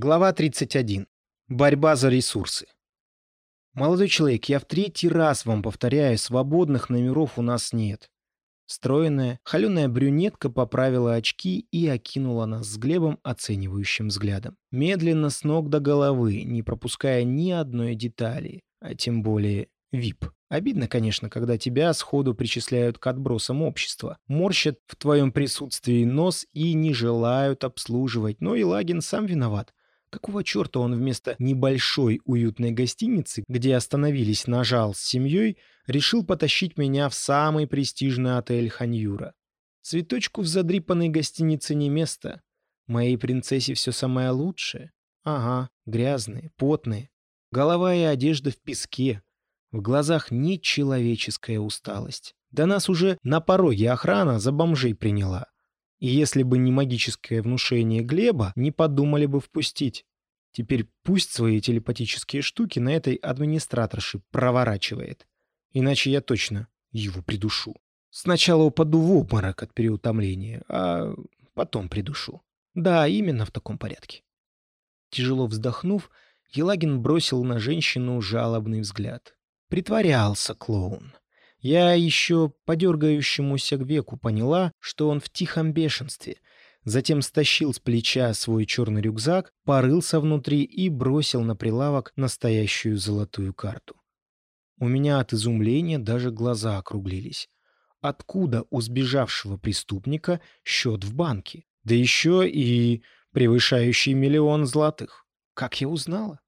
Глава 31. Борьба за ресурсы. Молодой человек, я в третий раз вам повторяю, свободных номеров у нас нет. Стройная, холеная брюнетка поправила очки и окинула нас с Глебом оценивающим взглядом. Медленно с ног до головы, не пропуская ни одной детали, а тем более VIP. Обидно, конечно, когда тебя сходу причисляют к отбросам общества, морщат в твоем присутствии нос и не желают обслуживать, но и Лагин сам виноват. Какого черта он вместо небольшой уютной гостиницы, где остановились на жал с семьей, решил потащить меня в самый престижный отель Ханьюра? Цветочку в задрипанной гостинице не место. Моей принцессе все самое лучшее. Ага, грязные, потные. Голова и одежда в песке. В глазах нечеловеческая усталость. Да нас уже на пороге охрана за бомжей приняла. И если бы не магическое внушение Глеба, не подумали бы впустить. Теперь пусть свои телепатические штуки на этой администраторше проворачивает. Иначе я точно его придушу. Сначала упаду в обморок от переутомления, а потом придушу. Да, именно в таком порядке. Тяжело вздохнув, Елагин бросил на женщину жалобный взгляд. Притворялся клоун. Я еще по дергающемуся веку поняла, что он в тихом бешенстве. Затем стащил с плеча свой черный рюкзак, порылся внутри и бросил на прилавок настоящую золотую карту. У меня от изумления даже глаза округлились. Откуда у сбежавшего преступника счет в банке? Да еще и превышающий миллион золотых. Как я узнала?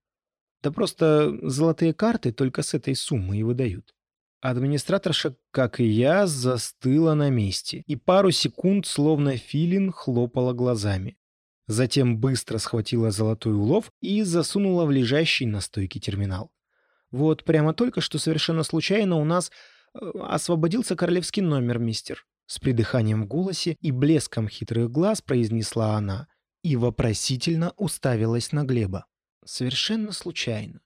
Да просто золотые карты только с этой суммы и выдают. Администраторша, как и я, застыла на месте и пару секунд, словно филин, хлопала глазами. Затем быстро схватила золотой улов и засунула в лежащий на стойке терминал. Вот прямо только что совершенно случайно у нас э, освободился королевский номер, мистер. С придыханием в голосе и блеском хитрых глаз произнесла она и вопросительно уставилась на Глеба. Совершенно случайно.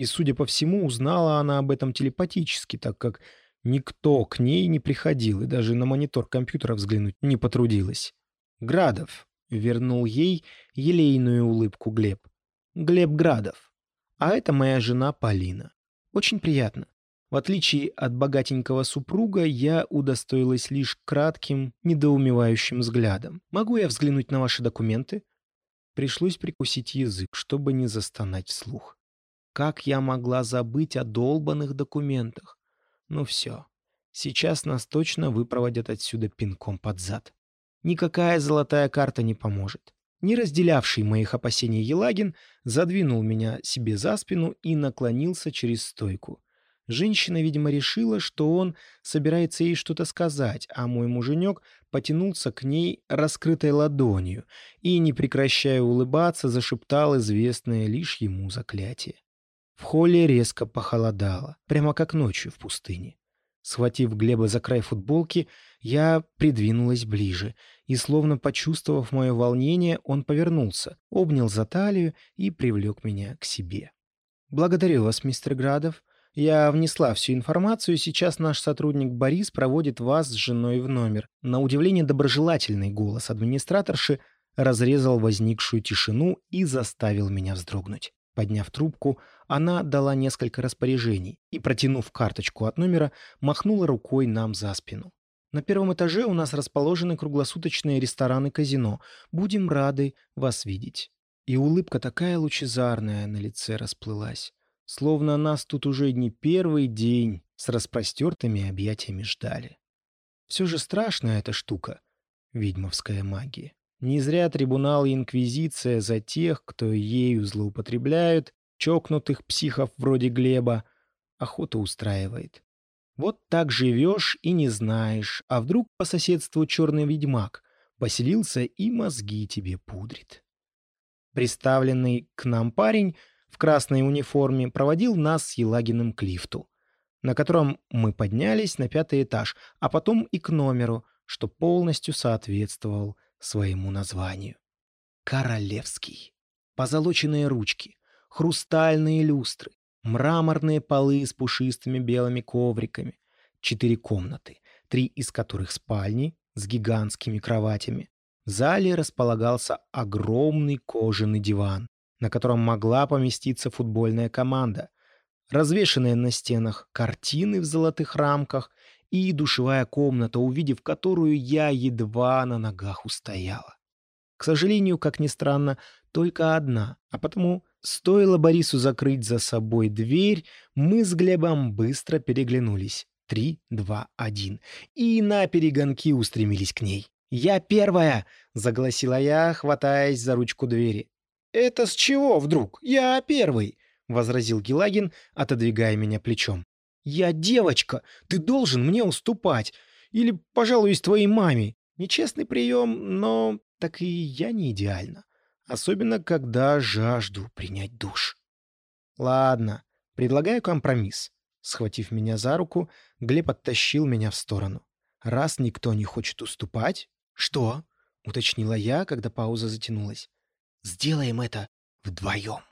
И, судя по всему, узнала она об этом телепатически, так как никто к ней не приходил и даже на монитор компьютера взглянуть не потрудилась. «Градов», — вернул ей елейную улыбку Глеб. «Глеб Градов. А это моя жена Полина. Очень приятно. В отличие от богатенького супруга, я удостоилась лишь кратким, недоумевающим взглядом. Могу я взглянуть на ваши документы?» Пришлось прикусить язык, чтобы не застонать вслух. Как я могла забыть о долбанных документах? Ну все, сейчас нас точно выпроводят отсюда пинком под зад. Никакая золотая карта не поможет. Не разделявший моих опасений Елагин задвинул меня себе за спину и наклонился через стойку. Женщина, видимо, решила, что он собирается ей что-то сказать, а мой муженек потянулся к ней раскрытой ладонью и, не прекращая улыбаться, зашептал известное лишь ему заклятие. В холле резко похолодало, прямо как ночью в пустыне. Схватив Глеба за край футболки, я придвинулась ближе, и, словно почувствовав мое волнение, он повернулся, обнял за талию и привлек меня к себе. «Благодарю вас, мистер Градов. Я внесла всю информацию, сейчас наш сотрудник Борис проводит вас с женой в номер». На удивление доброжелательный голос администраторши разрезал возникшую тишину и заставил меня вздрогнуть. Подняв трубку, она дала несколько распоряжений и, протянув карточку от номера, махнула рукой нам за спину. На первом этаже у нас расположены круглосуточные рестораны-казино. Будем рады вас видеть. И улыбка такая лучезарная на лице расплылась, словно нас тут уже не первый день с распростертыми объятиями ждали. Все же страшная эта штука — ведьмовская магия. Не зря трибунал и инквизиция за тех, кто ею злоупотребляют, чокнутых психов вроде Глеба, охота устраивает. Вот так живешь и не знаешь, а вдруг по соседству черный ведьмак поселился и мозги тебе пудрит. Приставленный к нам парень в красной униформе проводил нас с Елагиным к лифту, на котором мы поднялись на пятый этаж, а потом и к номеру, что полностью соответствовал своему названию. Королевский. Позолоченные ручки, хрустальные люстры, мраморные полы с пушистыми белыми ковриками, четыре комнаты, три из которых спальни с гигантскими кроватями, В зале располагался огромный кожаный диван, на котором могла поместиться футбольная команда, развешанные на стенах картины в золотых рамках и душевая комната, увидев которую я едва на ногах устояла. К сожалению, как ни странно, только одна, а потому стоило Борису закрыть за собой дверь, мы с Глебом быстро переглянулись. Три, два, один. И на перегонки устремились к ней. «Я первая!» — загласила я, хватаясь за ручку двери. «Это с чего вдруг? Я первый!» — возразил Гелагин, отодвигая меня плечом. «Я девочка! Ты должен мне уступать! Или пожалуюсь твоей маме! Нечестный прием, но так и я не идеально. Особенно, когда жажду принять душ. Ладно, предлагаю компромисс. Схватив меня за руку, Глеб оттащил меня в сторону. Раз никто не хочет уступать... Что? Уточнила я, когда пауза затянулась. Сделаем это вдвоем.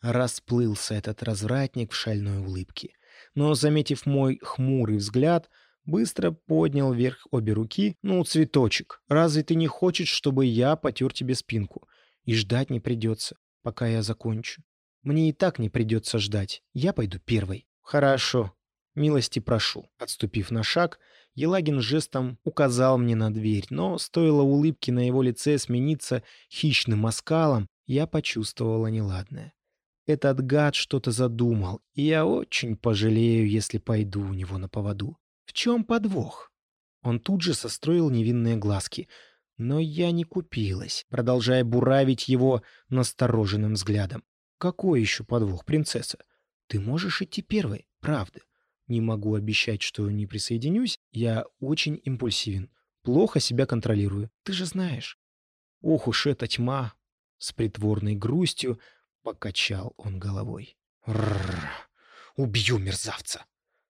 Расплылся этот развратник в шальной улыбке. Но, заметив мой хмурый взгляд, быстро поднял вверх обе руки. «Ну, цветочек, разве ты не хочешь, чтобы я потер тебе спинку? И ждать не придется, пока я закончу. Мне и так не придется ждать. Я пойду первой». «Хорошо. Милости прошу». Отступив на шаг, Елагин жестом указал мне на дверь, но стоило улыбке на его лице смениться хищным оскалом, я почувствовала неладное. Этот гад что-то задумал, и я очень пожалею, если пойду у него на поводу. В чем подвох? Он тут же состроил невинные глазки. Но я не купилась, продолжая буравить его настороженным взглядом. Какой еще подвох, принцесса? Ты можешь идти первой, правда. Не могу обещать, что не присоединюсь. Я очень импульсивен. Плохо себя контролирую. Ты же знаешь. Ох уж эта тьма! С притворной грустью покачал он головой. Рррр, убью мерзавца!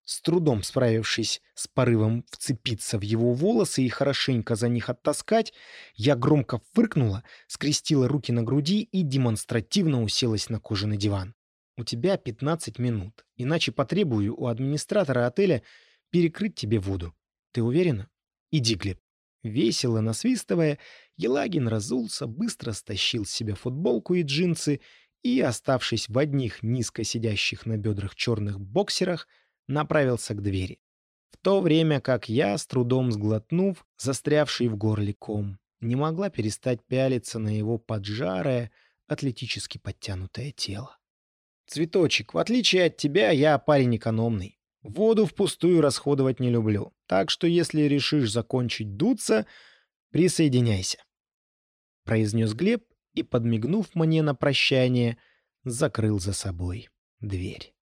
С трудом справившись с порывом вцепиться в его волосы и хорошенько за них оттаскать, я громко фыркнула, скрестила руки на груди и демонстративно уселась на кожаный диван. «У тебя 15 минут, иначе потребую у администратора отеля перекрыть тебе воду. Ты уверена? Иди, Глеб». Весело насвистывая, Елагин разулся, быстро стащил с себя футболку и джинсы и, оставшись в одних низко сидящих на бедрах черных боксерах, направился к двери. В то время как я, с трудом сглотнув, застрявший в горле ком, не могла перестать пялиться на его поджарое, атлетически подтянутое тело. «Цветочек, в отличие от тебя, я парень экономный. Воду впустую расходовать не люблю, так что если решишь закончить дуться, присоединяйся», — произнес Глеб и, подмигнув мне на прощание, закрыл за собой дверь.